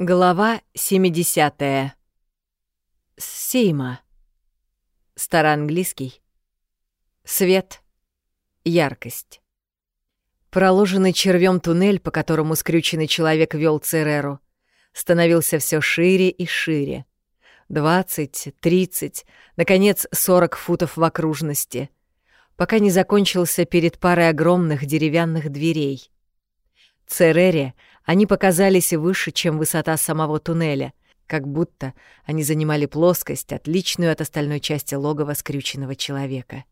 Глава 70. Сейма. Староанглийский. Свет. Яркость. Проложенный червем туннель, по которому скрюченный человек вел Цереру, становился все шире и шире. 20, 30, наконец 40 футов в окружности, пока не закончился перед парой огромных деревянных дверей. Церере — они показались выше, чем высота самого туннеля, как будто они занимали плоскость, отличную от остальной части логова скрюченного человека.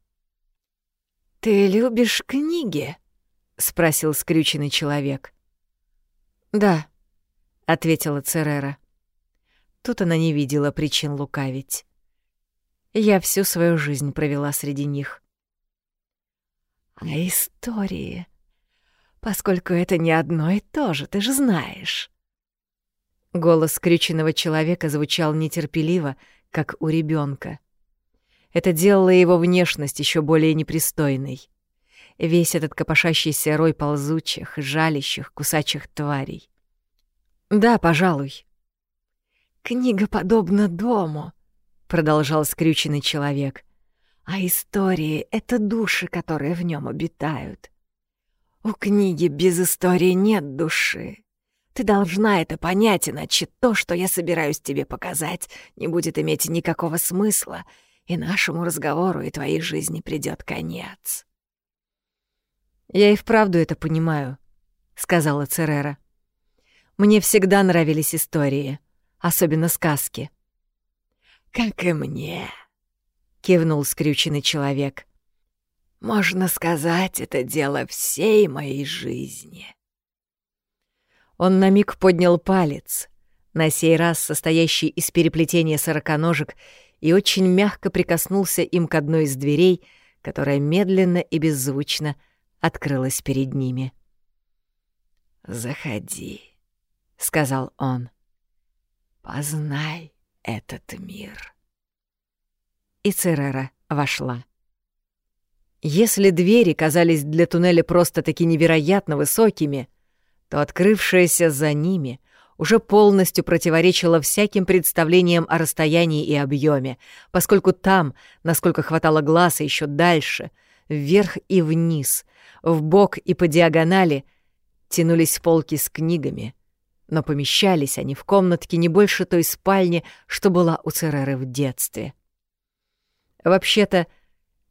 «Ты любишь книги?» — спросил скрюченный человек. «Да», — ответила Церера. Тут она не видела причин лукавить. Я всю свою жизнь провела среди них. «А истории?» Поскольку это не одно и то же, ты же знаешь». Голос скрюченного человека звучал нетерпеливо, как у ребенка. Это делало его внешность еще более непристойной. Весь этот копошащийся рой ползучих, жалящих, кусачих тварей. «Да, пожалуй». «Книга подобна дому», — продолжал скрюченный человек. «А истории — это души, которые в нем обитают. У книги без истории нет души. Ты должна это понять, иначе то, что я собираюсь тебе показать, не будет иметь никакого смысла, и нашему разговору и твоей жизни придёт конец. «Я и вправду это понимаю», — сказала Церера. «Мне всегда нравились истории, особенно сказки». «Как и мне», — кивнул скрюченный человек. Можно сказать, это дело всей моей жизни. Он на миг поднял палец, на сей раз состоящий из переплетения сороконожек, и очень мягко прикоснулся им к одной из дверей, которая медленно и беззвучно открылась перед ними. «Заходи», — сказал он. «Познай этот мир». И Церера вошла. Если двери казались для туннеля просто-таки невероятно высокими, то открывшаяся за ними уже полностью противоречила всяким представлениям о расстоянии и объеме, поскольку там, насколько хватало глаза еще дальше, вверх и вниз, в бок и по диагонали, тянулись полки с книгами, но помещались они в комнатке не больше той спальни, что была у Цереры в детстве. Вообще-то,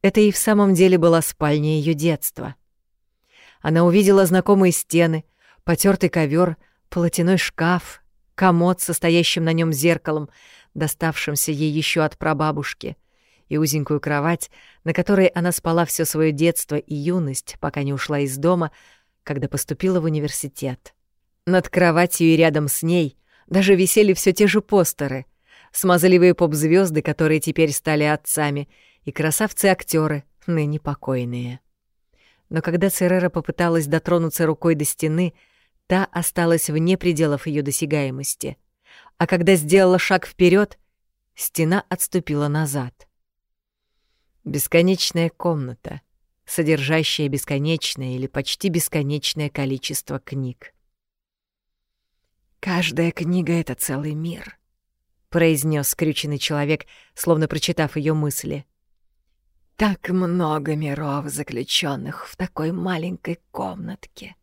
это и в самом деле была спальня ее детства. Она увидела знакомые стены, потертый ковер, полотяной шкаф, комод со стоящим на нем зеркалом, доставшимся ей еще от прабабушки, и узенькую кровать, на которой она спала все свое детство и юность, пока не ушла из дома, когда поступила в университет. Над кроватью и рядом с ней даже висели все те же постеры, смазливые поп звезды которые теперь стали отцами — и красавцы-актеры, ныне покойные. Но когда Церера попыталась дотронуться рукой до стены, та осталась вне пределов ее досягаемости. А когда сделала шаг вперед, стена отступила назад. Бесконечная комната, содержащая бесконечное или почти бесконечное количество книг. «Каждая книга — это целый мир», — произнес скрюченный человек, словно прочитав ее мысли. Так много миров, заключенных в такой маленькой комнатке.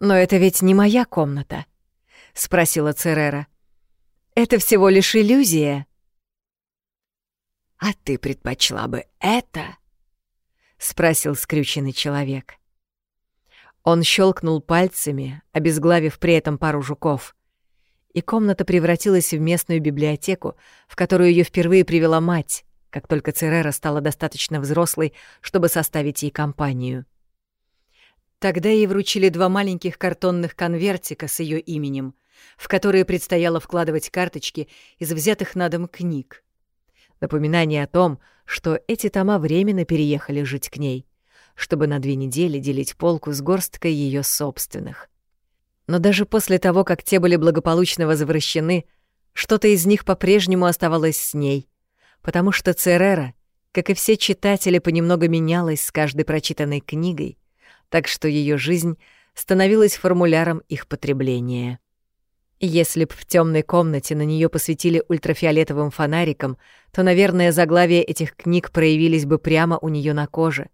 «Но это ведь не моя комната», — спросила Церера. «Это всего лишь иллюзия». «А ты предпочла бы это?» — спросил скрюченный человек. Он щелкнул пальцами, обезглавив при этом пару жуков. И комната превратилась в местную библиотеку, в которую ее впервые привела мать, как только Церера стала достаточно взрослой, чтобы составить ей компанию. Тогда ей вручили два маленьких картонных конвертика с ее именем, в которые предстояло вкладывать карточки из взятых на дом книг. Напоминание о том, что эти тома временно переехали жить к ней, чтобы на две недели делить полку с горсткой ее собственных. Но даже после того, как те были благополучно возвращены, что-то из них по-прежнему оставалось с ней — потому что Церера, как и все читатели, понемногу менялась с каждой прочитанной книгой, так что ее жизнь становилась формуляром их потребления. Если б в темной комнате на нее посветили ультрафиолетовым фонариком, то, наверное, заглавия этих книг проявились бы прямо у нее на коже,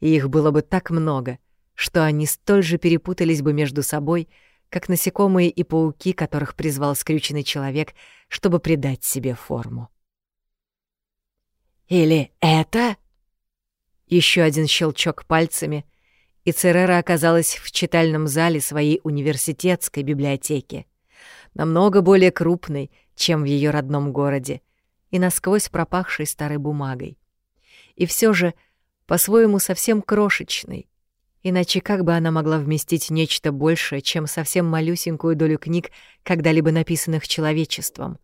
и их было бы так много, что они столь же перепутались бы между собой, как насекомые и пауки, которых призвал скрюченный человек, чтобы придать себе форму. «Или это?» Еще один щелчок пальцами, и Церера оказалась в читальном зале своей университетской библиотеки, намного более крупной, чем в ее родном городе, и насквозь пропахшей старой бумагой. И все же по-своему совсем крошечной, иначе как бы она могла вместить нечто большее, чем совсем малюсенькую долю книг, когда-либо написанных человечеством.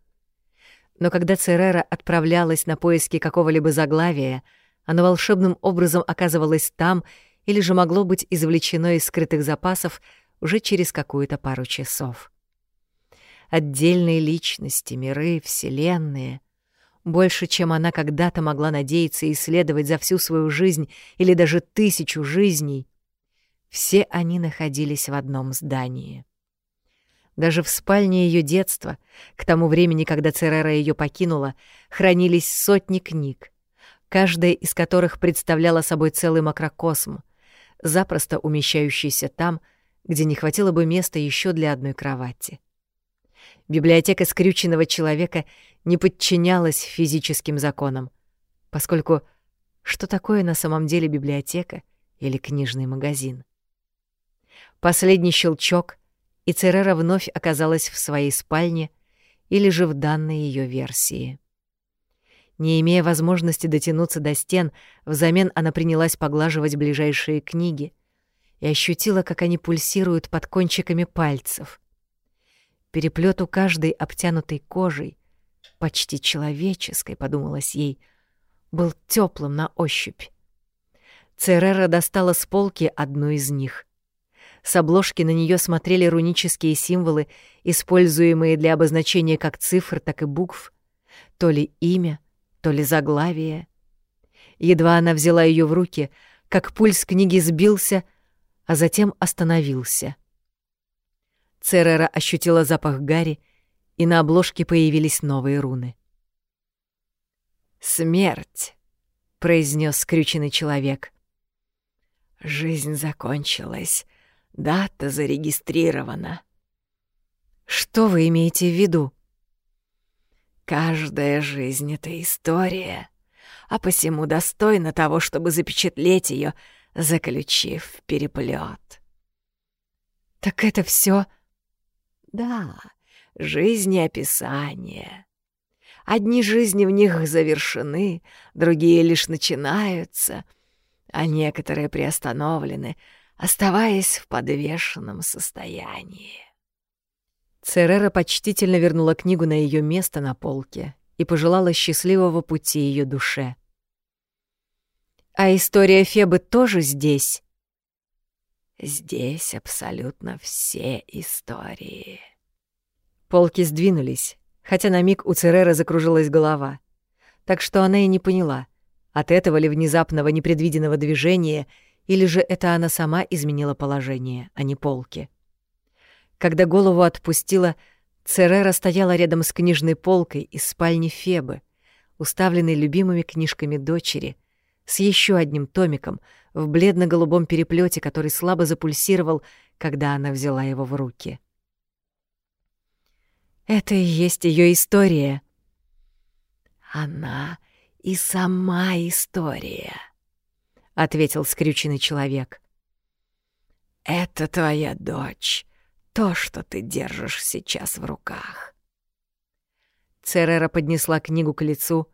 Но когда Церера отправлялась на поиски какого-либо заглавия, оно волшебным образом оказывалось там или же могло быть извлечено из скрытых запасов уже через какую-то пару часов. Отдельные личности, миры, вселенные — больше, чем она когда-то могла надеяться исследовать за всю свою жизнь или даже тысячу жизней, все они находились в одном здании. Даже в спальне ее детства, к тому времени, когда Церера ее покинула, хранились сотни книг, каждая из которых представляла собой целый макрокосм, запросто умещающийся там, где не хватило бы места еще для одной кровати. Библиотека скрюченного человека не подчинялась физическим законам, поскольку что такое на самом деле библиотека или книжный магазин? Последний щелчок, и Церера вновь оказалась в своей спальне или же в данной ее версии. Не имея возможности дотянуться до стен, взамен она принялась поглаживать ближайшие книги и ощутила, как они пульсируют под кончиками пальцев. Переплет у каждой обтянутой кожей, почти человеческой, подумалось ей, был теплым на ощупь. Церера достала с полки одну из них. С обложки на нее смотрели рунические символы, используемые для обозначения как цифр, так и букв. То ли имя, то ли заглавие. Едва она взяла ее в руки, как пульс книги сбился, а затем остановился. Церера ощутила запах гари, и на обложке появились новые руны. «Смерть», — произнес скрюченный человек. «Жизнь закончилась», Дата зарегистрирована. Что вы имеете в виду? Каждая жизнь — это история, а посему достойна того, чтобы запечатлеть ее, заключив переплет. Так это все? Да, жизнеописание. Одни жизни в них завершены, другие лишь начинаются, а некоторые приостановлены — оставаясь в подвешенном состоянии. Церера почтительно вернула книгу на ее место на полке и пожелала счастливого пути ее душе. «А история Фебы тоже здесь?» «Здесь абсолютно все истории». Полки сдвинулись, хотя на миг у Цереры закружилась голова, так что она и не поняла, от этого ли внезапного непредвиденного движения — или же это она сама изменила положение, а не полки? Когда голову отпустила, Церера стояла рядом с книжной полкой из спальни Фебы, уставленной любимыми книжками дочери, с еще одним томиком в бледно-голубом переплете, который слабо запульсировал, когда она взяла его в руки. Это и есть ее история. Она и сама история ответил скрюченный человек. Это твоя дочь, то, что ты держишь сейчас в руках. Церера поднесла книгу к лицу,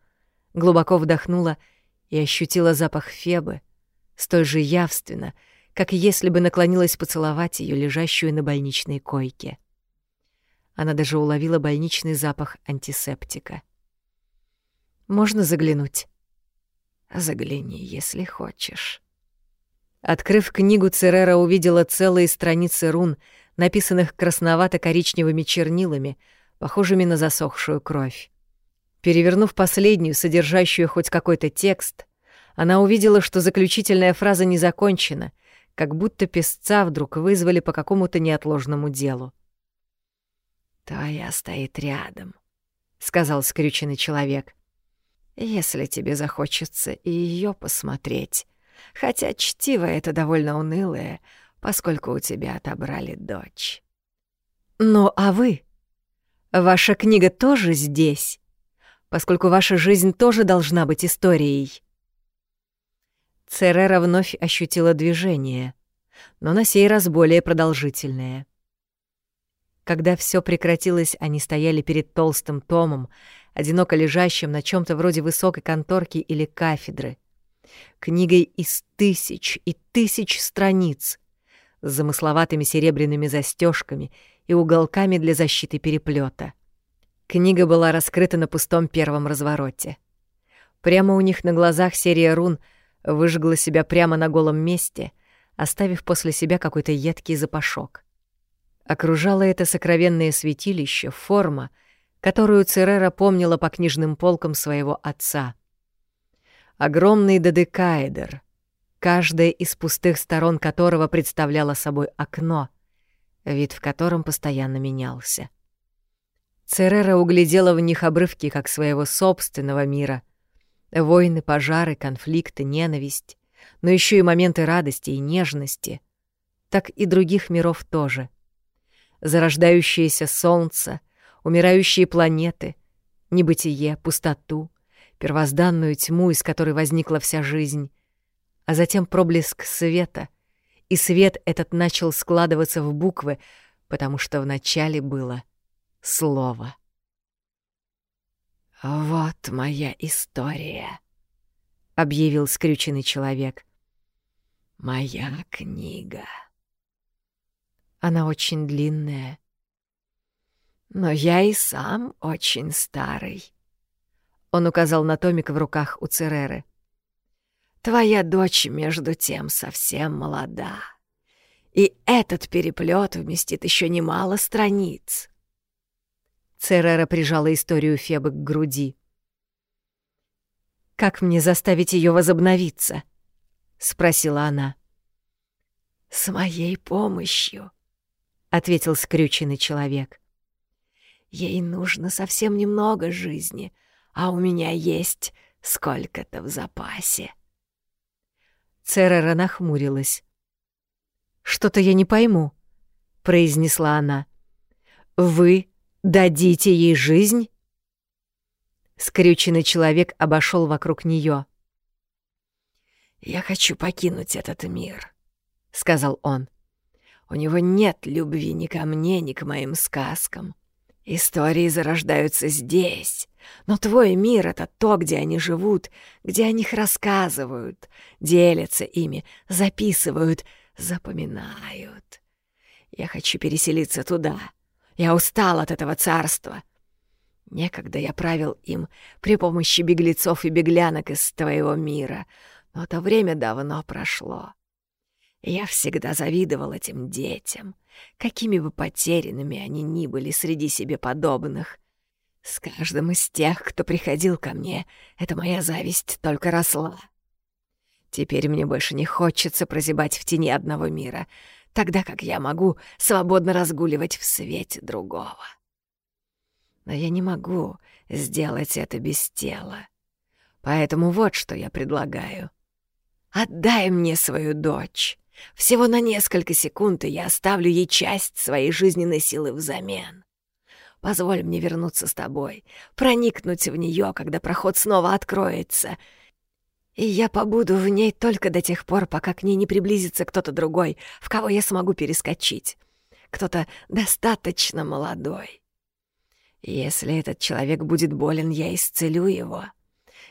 глубоко вдохнула и ощутила запах Фебы, столь же явственно, как если бы наклонилась поцеловать ее, лежащую на больничной койке. Она даже уловила больничный запах антисептика. «Можно заглянуть?» Загляни, если хочешь. Открыв книгу, Церера увидела целые страницы рун, написанных красновато-коричневыми чернилами, похожими на засохшую кровь. Перевернув последнюю, содержащую хоть какой-то текст, она увидела, что заключительная фраза не закончена, как будто песца вдруг вызвали по какому-то неотложному делу. «Твоя стоит рядом», — сказал скрюченный человек. «Если тебе захочется и ее посмотреть, хотя чтиво это довольно унылое, поскольку у тебя отобрали дочь». «Ну, а вы? Ваша книга тоже здесь?» поскольку ваша жизнь тоже должна быть историей. Церера вновь ощутила движение, но на сей раз более продолжительное. Когда все прекратилось, они стояли перед толстым томом, одиноко лежащим на чем то вроде высокой конторки или кафедры, книгой из тысяч и тысяч страниц, с замысловатыми серебряными застежками и уголками для защиты переплета. Книга была раскрыта на пустом первом развороте. Прямо у них на глазах серия рун выжгла себя прямо на голом месте, оставив после себя какой-то едкий запашок. Окружало это сокровенное святилище форма, которую Церера помнила по книжным полкам своего отца. Огромный додекаэдр, каждая из пустых сторон которого представляла собой окно, вид в котором постоянно менялся. Церера углядела в них обрывки как своего собственного мира. Войны, пожары, конфликты, ненависть, но еще и моменты радости и нежности. Так и других миров тоже. Зарождающееся солнце, умирающие планеты, небытие, пустоту, первозданную тьму, из которой возникла вся жизнь, а затем проблеск света, и свет этот начал складываться в буквы, потому что вначале было — слово. «Вот моя история», — объявил скрюченный человек. «Моя книга». Она очень длинная. Но я и сам очень старый. Он указал на томик в руках у Цереры. Твоя дочь, между тем, совсем молода. И этот переплет вместит еще немало страниц. Церера прижала историю Фебы к груди. «Как мне заставить ее возобновиться?» — спросила она. «С моей помощью», — ответил скрюченный человек. «Ей нужно совсем немного жизни, а у меня есть сколько-то в запасе». Церера нахмурилась. «Что-то я не пойму», — произнесла она. «Вы Дадите ей жизнь?» Скрюченный человек обошел вокруг нее. «Я хочу покинуть этот мир», — сказал он. «У него нет любви ни ко мне, ни к моим сказкам. Истории зарождаются здесь, но твой мир — это то, где они живут, где о них рассказывают, делятся ими, записывают, запоминают. Я хочу переселиться туда, я устал от этого царства. Некогда я правил им при помощи беглецов и беглянок из твоего мира, но то время давно прошло. Я всегда завидовал этим детям, какими бы потерянными они ни были среди себе подобных. С каждым из тех, кто приходил ко мне, эта моя зависть только росла. Теперь мне больше не хочется прозябать в тени одного мира — тогда как я могу свободно разгуливать в свете другого. Но я не могу сделать это без тела. Поэтому вот что я предлагаю. Отдай мне свою дочь. Всего на несколько секунд, и я оставлю ей часть своей жизненной силы взамен. Позволь мне вернуться с тобой, проникнуть в нее, когда проход снова откроется — и я побуду в ней только до тех пор, пока к ней не приблизится кто-то другой, в кого я смогу перескочить. Кто-то достаточно молодой. Если этот человек будет болен, я исцелю его.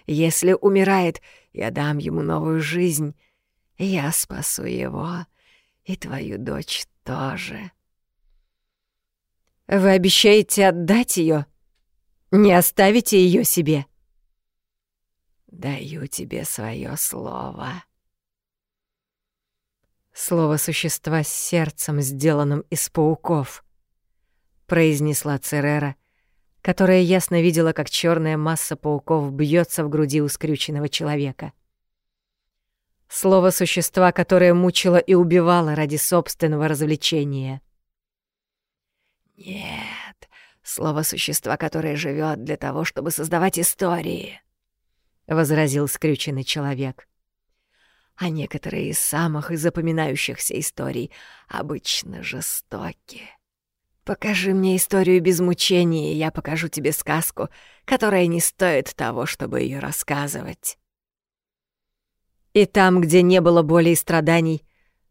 Если умирает, я дам ему новую жизнь. Я спасу его и твою дочь тоже. Вы обещаете отдать ее? Не оставите ее себе? — Даю тебе свое слово. Слово существа с сердцем, сделанным из пауков, произнесла Церера, которая ясно видела, как черная масса пауков бьется в груди у скрюченного человека. Слово существа, которое мучило и убивало ради собственного развлечения. «Нет, Слово существа, которое живет для того, чтобы создавать истории, — возразил скрюченный человек. А некоторые из самых запоминающихся историй обычно жестоки. Покажи мне историю без мучений, и я покажу тебе сказку, которая не стоит того, чтобы ее рассказывать. И там, где не было боли и страданий,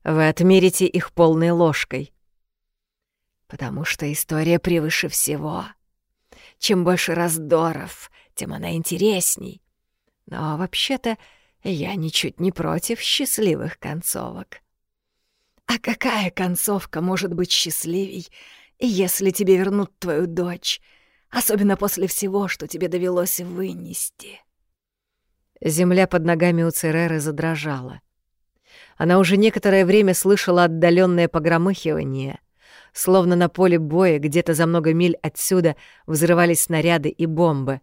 вы отмерите их полной ложкой. Потому что история превыше всего. Чем больше раздоров, тем она интересней. Но вообще-то я ничуть не против счастливых концовок. А какая концовка может быть счастливей, если тебе вернут твою дочь, особенно после всего, что тебе довелось вынести. Земля под ногами у Цереры задрожала. Она уже некоторое время слышала отдаленное погромыхивание, словно на поле боя где-то за много миль отсюда взрывались снаряды и бомбы,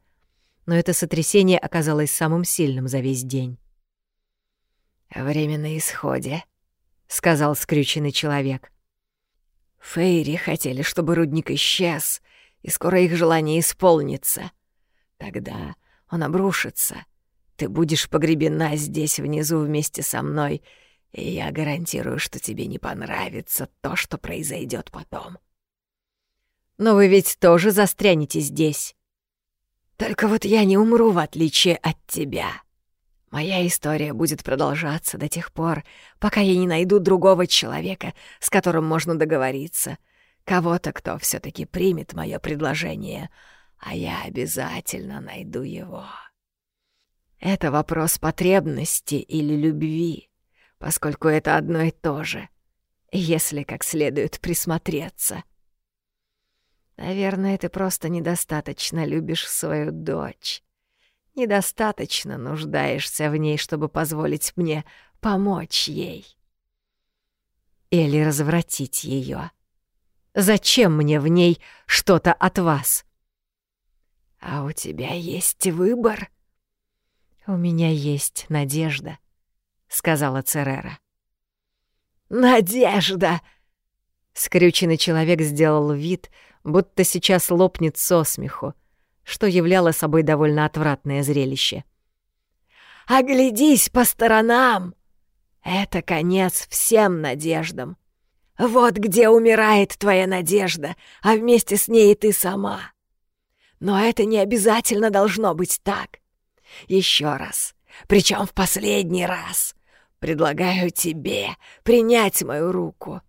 но это сотрясение оказалось самым сильным за весь день. «Время на исходе», — сказал скрюченный человек. Фейри хотели, чтобы рудник исчез, и скоро их желание исполнится. Тогда он обрушится. Ты будешь погребена здесь внизу вместе со мной, и я гарантирую, что тебе не понравится то, что произойдет потом. Но вы ведь тоже застрянете здесь. Только вот я не умру, в отличие от тебя. Моя история будет продолжаться до тех пор, пока я не найду другого человека, с которым можно договориться, кого-то, кто все таки примет мое предложение, а я обязательно найду его. Это вопрос потребности или любви, поскольку это одно и то же, если как следует присмотреться. Наверное, ты просто недостаточно любишь свою дочь недостаточно нуждаешься в ней, чтобы позволить мне помочь ей. Или развратить ее. Зачем мне в ней что-то от вас? А у тебя есть выбор? У меня есть надежда, сказала Церера. Надежда! Скрюченный человек сделал вид, будто сейчас лопнет со смеху, что являло собой довольно отвратное зрелище. «Оглядись по сторонам! Это конец всем надеждам. Вот где умирает твоя надежда, а вместе с ней и ты сама. Но это не обязательно должно быть так. Еще раз, причем в последний раз, предлагаю тебе принять мою руку,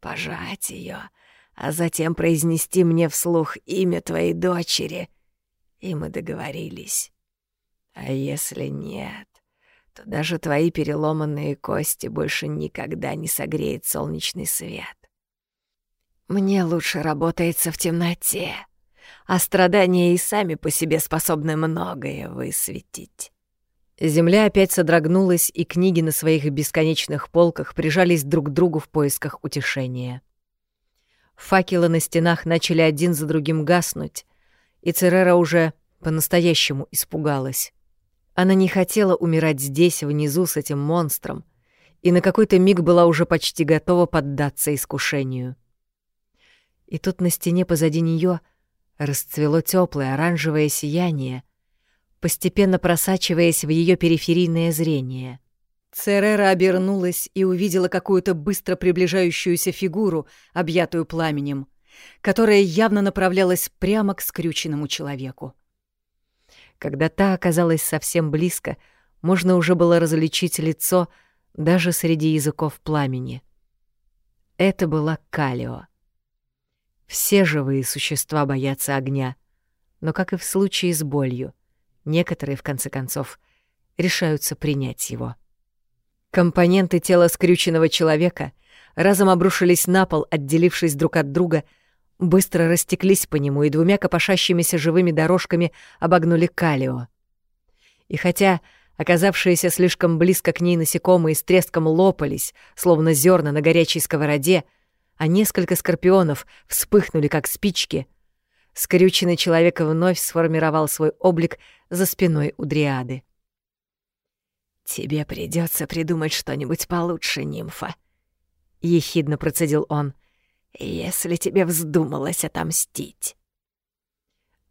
пожать ее, а затем произнести мне вслух имя твоей дочери и мы договорились. А если нет, то даже твои переломанные кости больше никогда не согреет солнечный свет. Мне лучше работается в темноте, а страдания и сами по себе способны многое высветить. Земля опять содрогнулась, и книги на своих бесконечных полках прижались друг к другу в поисках утешения. Факелы на стенах начали один за другим гаснуть, и Церера уже по-настоящему испугалась. Она не хотела умирать здесь, внизу, с этим монстром, и на какой-то миг была уже почти готова поддаться искушению. И тут на стене позади нее расцвело теплое оранжевое сияние, постепенно просачиваясь в ее периферийное зрение. Церера обернулась и увидела какую-то быстро приближающуюся фигуру, объятую пламенем — которая явно направлялась прямо к скрюченному человеку. Когда та оказалась совсем близко, можно уже было различить лицо даже среди языков пламени. Это была Калио. Все живые существа боятся огня, но, как и в случае с болью, некоторые, в конце концов, решаются принять его. Компоненты тела скрюченного человека разом обрушились на пол, отделившись друг от друга — быстро растеклись по нему и двумя копошащимися живыми дорожками обогнули Калио. И хотя оказавшиеся слишком близко к ней насекомые с треском лопались, словно зерна на горячей сковороде, а несколько скорпионов вспыхнули, как спички, скрюченный человек вновь сформировал свой облик за спиной у Дриады. «Тебе придется придумать что-нибудь получше, нимфа», — ехидно процедил он — если тебе вздумалось отомстить.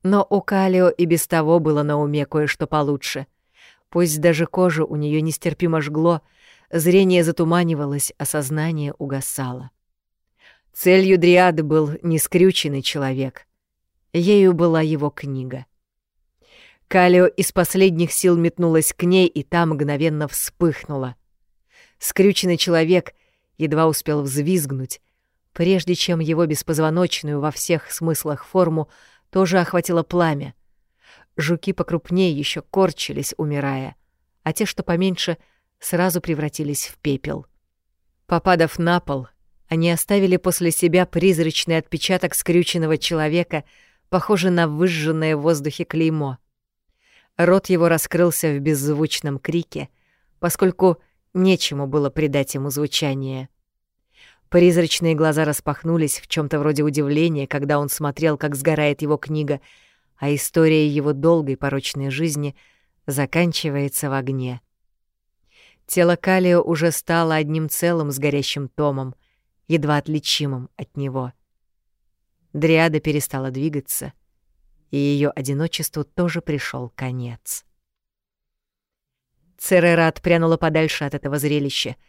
Но у Калио и без того было на уме кое-что получше. Пусть даже кожа у нее нестерпимо жгло, зрение затуманивалось, а сознание угасало. Целью Дриады был не скрюченный человек. Ею была его книга. Калио из последних сил метнулась к ней, и та мгновенно вспыхнула. Скрюченный человек едва успел взвизгнуть, прежде чем его беспозвоночную во всех смыслах форму тоже охватило пламя. Жуки покрупнее еще корчились, умирая, а те, что поменьше, сразу превратились в пепел. Попадав на пол, они оставили после себя призрачный отпечаток скрюченного человека, похожий на выжженное в воздухе клеймо. Рот его раскрылся в беззвучном крике, поскольку нечему было придать ему звучание. Призрачные глаза распахнулись в чем то вроде удивления, когда он смотрел, как сгорает его книга, а история его долгой порочной жизни заканчивается в огне. Тело Калио уже стало одним целым с горящим томом, едва отличимым от него. Дриада перестала двигаться, и ее одиночеству тоже пришел конец. Церера отпрянула подальше от этого зрелища —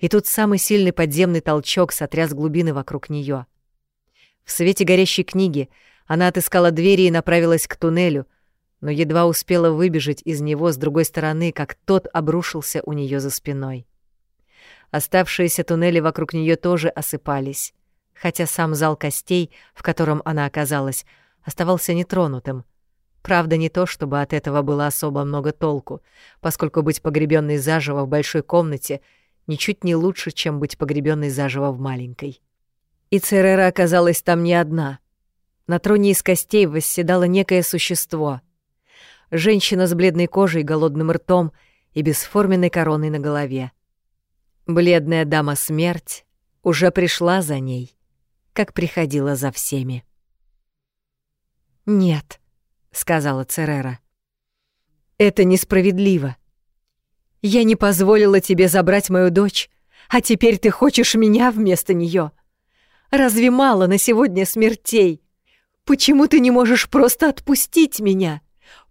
и тут самый сильный подземный толчок сотряс глубины вокруг нее. В свете горящей книги она отыскала двери и направилась к туннелю, но едва успела выбежать из него с другой стороны, как тот обрушился у нее за спиной. Оставшиеся туннели вокруг нее тоже осыпались, хотя сам зал костей, в котором она оказалась, оставался нетронутым. Правда, не то, чтобы от этого было особо много толку, поскольку быть погребенной заживо в большой комнате — ничуть не лучше, чем быть погребенной заживо в маленькой. И Церера оказалась там не одна. На троне из костей восседало некое существо. Женщина с бледной кожей, голодным ртом и бесформенной короной на голове. Бледная дама смерть уже пришла за ней, как приходила за всеми. «Нет», — сказала Церера. «Это несправедливо. Я не позволила тебе забрать мою дочь, а теперь ты хочешь меня вместо нее. Разве мало на сегодня смертей? Почему ты не можешь просто отпустить меня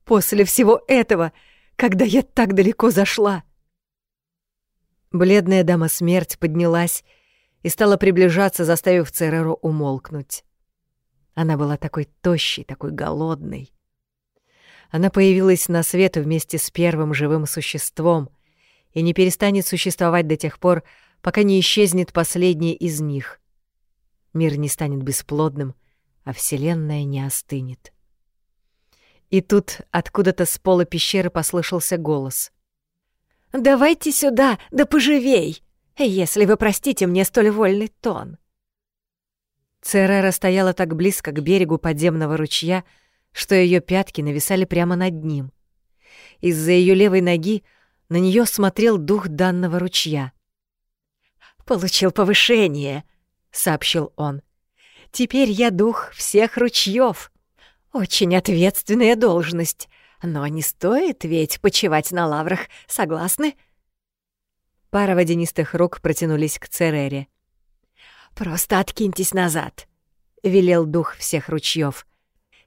после всего этого, когда я так далеко зашла?» Бледная дама смерть поднялась и стала приближаться, заставив Цереру умолкнуть. Она была такой тощей, такой голодной. Она появилась на свет вместе с первым живым существом, и не перестанет существовать до тех пор, пока не исчезнет последний из них. Мир не станет бесплодным, а Вселенная не остынет. И тут откуда-то с пола пещеры послышался голос. «Давайте сюда, да поживей, если вы простите мне столь вольный тон». Церера стояла так близко к берегу подземного ручья, что ее пятки нависали прямо над ним. Из-за ее левой ноги на нее смотрел дух данного ручья. «Получил повышение», — сообщил он. «Теперь я дух всех ручьев. Очень ответственная должность, но не стоит ведь почивать на лаврах, согласны?» Пара водянистых рук протянулись к Церере. «Просто откиньтесь назад», — велел дух всех ручьев.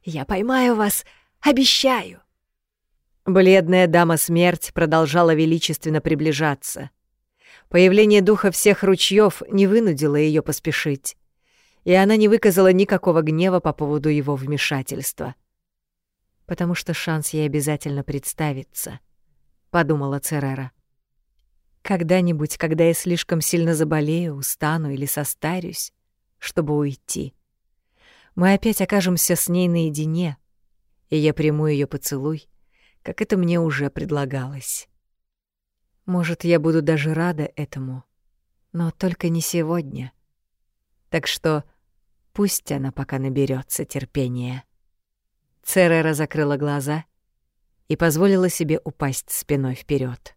«Я поймаю вас, обещаю». Бледная дама-смерть продолжала величественно приближаться. Появление духа всех ручьев не вынудило ее поспешить, и она не выказала никакого гнева по поводу его вмешательства. «Потому что шанс ей обязательно представится», — подумала Церера. «Когда-нибудь, когда я слишком сильно заболею, устану или состарюсь, чтобы уйти, мы опять окажемся с ней наедине, и я приму ее поцелуй, как это мне уже предлагалось. Может, я буду даже рада этому, но только не сегодня. Так что пусть она пока наберется терпения. Церера закрыла глаза и позволила себе упасть спиной вперед.